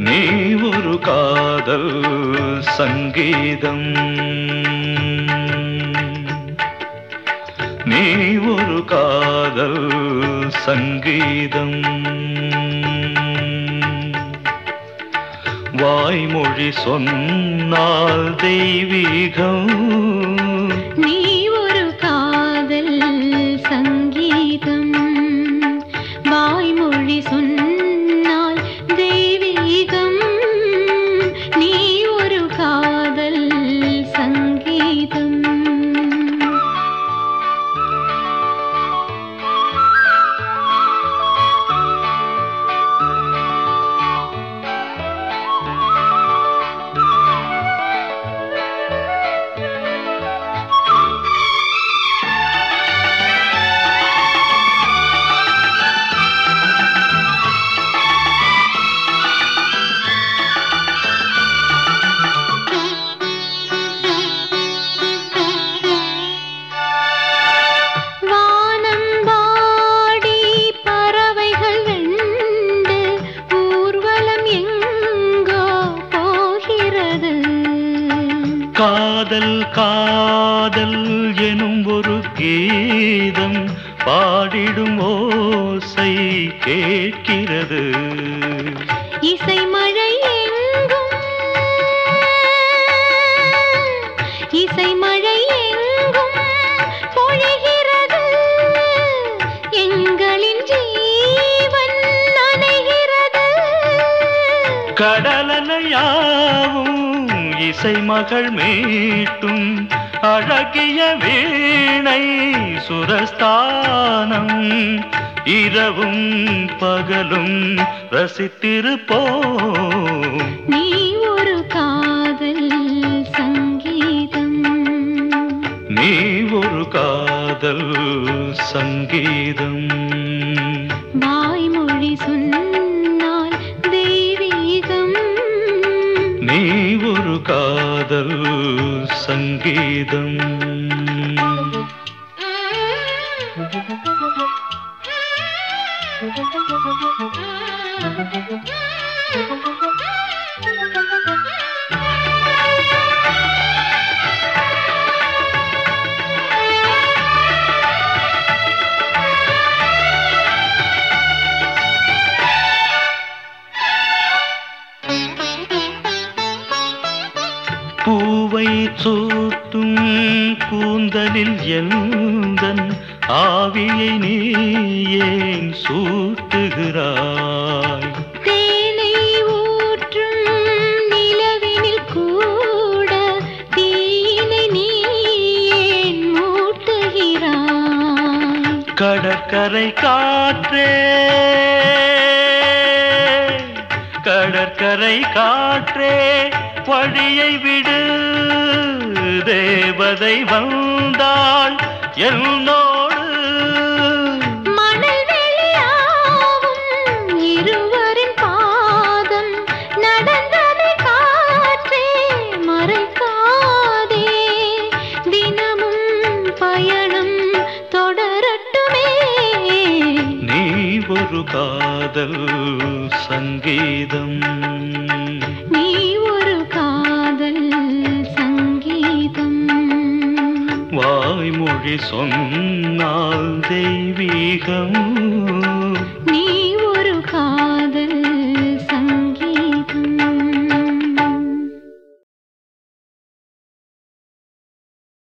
நீ ஒரு காதல் சங்கீதம். நீ ஒரு காதல் சங்கீதம். வாய்மொழி சொன்னால் தெய்வீகம். நீ ஒரு காதல் சங்கீதம். காதல் காதல் எனும் ஒரு கீதம் பாடிடும் ஓசை கேட்கிறது. இசை மழை எங்கும் இசை மழை எங்கும் பொழிகிறது. எங்களின் ஜீவன் நனைகிறது. கடலனையாவும் இசை மகள் மீட்டும் அழகிய வீணை சுரஸ்தானம். இரவும் பகலும் ரசித்திருப்போம். நீ ஒரு காதல் சங்கீதம். நீ ஒரு காதல் சங்கீதம். வாய்மொழி சொன்னால் நீ ஒரு காதல் சங்கீதம். Thank you. சூட்டும் கூந்தலில் எந்தன் ஆவியை நீ ஏன் சூட்டுகிறாய்? தேனை ஊற்றும் நிலவினில் கூட தீனை நீ ஏன் மூட்டுகிறாய். கடற்கரை காற்றே கடற்கரை காற்றே வழியை விடு. தேவதை வந்தாள் என்னோடு. மணல் வெளியாகும் இருவரின் பாதம் நடந்ததை காற்றே மறைக்காதே. தினமும் பயணம் தொடரட்டுமே. நீ ஒரு காதல் சங்கீதம். மொழி சொன்னால் தெய்வீகம்.